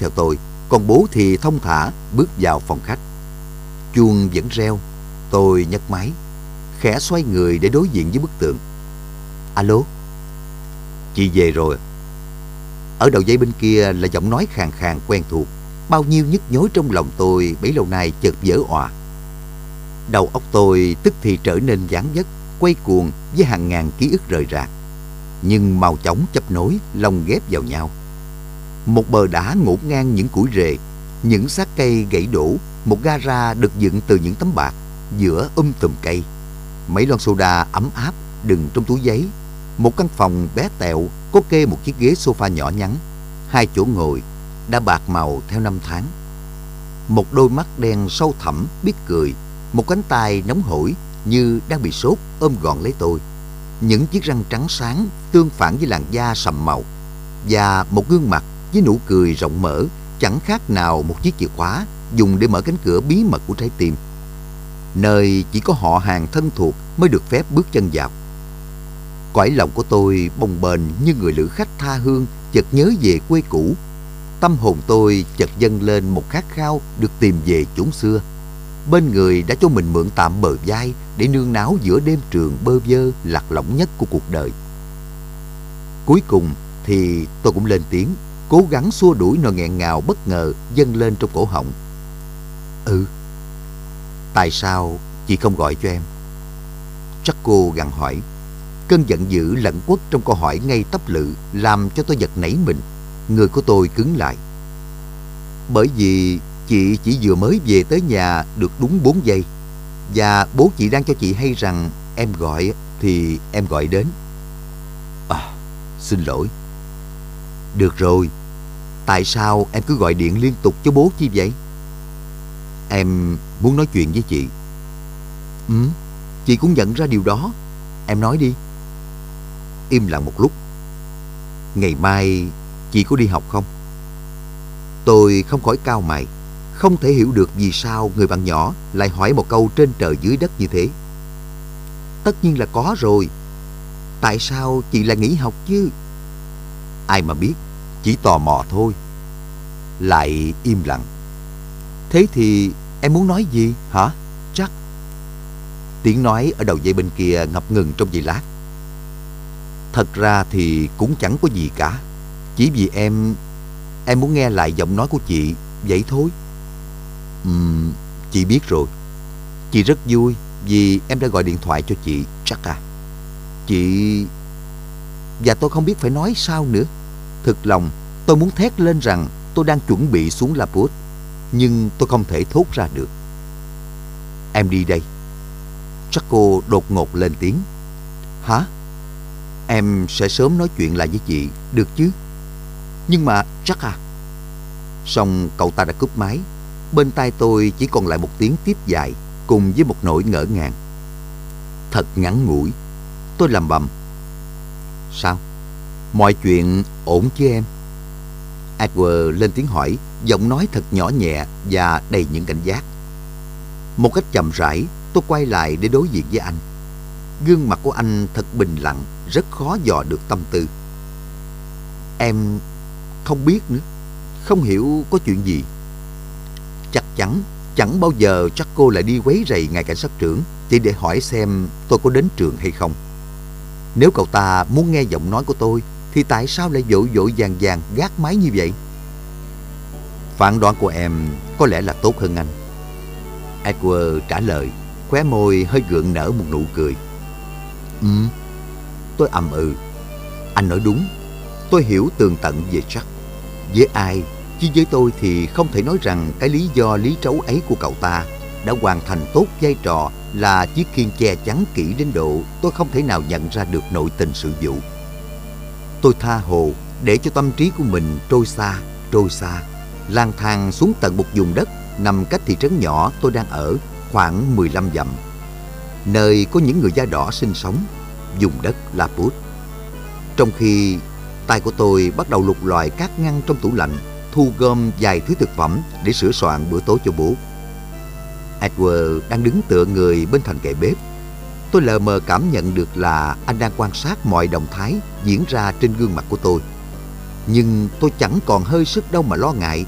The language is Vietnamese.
theo tôi, còn bố thì thông thả bước vào phòng khách. Chuông vẫn reo, tôi nhấc máy, khẽ xoay người để đối diện với bức tượng. Alo? Chị về rồi. Ở đầu dây bên kia là giọng nói khàn khàn quen thuộc. Bao nhiêu nhức nhối trong lòng tôi bấy lâu nay chợt vỡ òa. Đầu óc tôi tức thì trở nên gián dứt quay cuồng với hàng ngàn ký ức rời rạc. Nhưng màu chóng chấp nối, lồng ghép vào nhau. Một bờ đá ngổn ngang những củi rề, những xác cây gãy đổ, một gara được dựng từ những tấm bạc, giữa um tùm cây. Mấy lon soda ấm áp đựng trong túi giấy. Một căn phòng bé tẹo có kê một chiếc ghế sofa nhỏ nhắn, hai chỗ ngồi đã bạc màu theo năm tháng. Một đôi mắt đen sâu thẳm biết cười, một cánh tay nóng hổi như đang bị sốt ôm gọn lấy tôi. Những chiếc răng trắng sáng tương phản với làn da sầm màu và một gương mặt với nụ cười rộng mở chẳng khác nào một chiếc chìa khóa dùng để mở cánh cửa bí mật của trái tim. Nơi chỉ có họ hàng thân thuộc mới được phép bước chân vào. Cõi lòng của tôi bồng bềnh như người lữ khách tha hương chợt nhớ về quê cũ. Tâm hồn tôi chợt dâng lên một khát khao được tìm về chốn xưa. Bên người đã cho mình mượn tạm bờ vai để nương náo giữa đêm trường bơ vơ lạc lõng nhất của cuộc đời. Cuối cùng thì tôi cũng lên tiếng, cố gắng xua đuổi nỗi nghẹn ngào bất ngờ dâng lên trong cổ họng. Ừ, tại sao chị không gọi cho em? Chắc cô gằn hỏi. Cơn giận dữ lẫn quất trong câu hỏi ngay tấp lự làm cho tôi giật nảy mình. Người của tôi cứng lại. Bởi vì chị chỉ vừa mới về tới nhà được đúng 4 giây. Và bố chị đang cho chị hay rằng em gọi thì em gọi đến. À, xin lỗi. Được rồi, tại sao em cứ gọi điện liên tục cho bố chi vậy? Em muốn nói chuyện với chị. Ừ, chị cũng nhận ra điều đó. Em nói đi. Im lặng một lúc. Ngày mai chị có đi học không? Tôi không khỏi cao mày. Không thể hiểu được vì sao người bạn nhỏ lại hỏi một câu trên trời dưới đất như thế. Tất nhiên là có rồi. Tại sao chị lại nghỉ học chứ? Ai mà biết, chỉ tò mò thôi. Lại im lặng. Thế thì em muốn nói gì hả? Chắc. Tiếng nói ở đầu dây bên kia ngập ngừng trong giây lát. Thật ra thì cũng chẳng có gì cả. Chỉ vì em... Em muốn nghe lại giọng nói của chị, vậy thôi. Ừm, chị biết rồi. Chị rất vui vì em đã gọi điện thoại cho chị, chắc à. Chị... Và tôi không biết phải nói sao nữa. Thực lòng, tôi muốn thét lên rằng tôi đang chuẩn bị xuống Laput, nhưng tôi không thể thốt ra được. Em đi đây. Chaco đột ngột lên tiếng. Hả? Em sẽ sớm nói chuyện lại với chị, được chứ? Nhưng mà chắc à? Xong cậu ta đã cúp máy. Bên tai tôi chỉ còn lại một tiếng tiếp dài cùng với một nỗi ngỡ ngàng. Thật ngắn ngủi. Tôi làm bầm. Sao? Mọi chuyện ổn chứ em? Edward lên tiếng hỏi, giọng nói thật nhỏ nhẹ và đầy những cảnh giác. Một cách chậm rãi, tôi quay lại để đối diện với anh. Gương mặt của anh thật bình lặng, rất khó dò được tâm tư. Em không biết nữa, không hiểu có chuyện gì. Chắc chắn, chẳng bao giờ chắc cô lại đi quấy rầy ngài cảnh sát trưởng chỉ để hỏi xem tôi có đến trường hay không. Nếu cậu ta muốn nghe giọng nói của tôi, thì tại sao lại vội vội vàng vàng gác máy như vậy? phản đoán của em có lẽ là tốt hơn anh. Edward trả lời, khóe môi hơi gượng nở một nụ cười. Ừ, tôi ầm ừ. Anh nói đúng, tôi hiểu tường tận về Jack. Với ai, chứ với tôi thì không thể nói rằng cái lý do lý trấu ấy của cậu ta đã hoàn thành tốt vai trò là chiếc khiên che chắn kỹ đến độ tôi không thể nào nhận ra được nội tình sự vụ. Tôi tha hồ để cho tâm trí của mình trôi xa, trôi xa, lang thang xuống tận một vùng đất nằm cách thị trấn nhỏ tôi đang ở khoảng 15 dặm. Nơi có những người da đỏ sinh sống, vùng đất Laput. Trong khi tay của tôi bắt đầu lục loại các ngăn trong tủ lạnh, thu gom vài thứ thực phẩm để sửa soạn bữa tối cho bố. Edward đang đứng tựa người bên thành kệ bếp. Tôi lờ mờ cảm nhận được là anh đang quan sát mọi động thái diễn ra trên gương mặt của tôi. Nhưng tôi chẳng còn hơi sức đâu mà lo ngại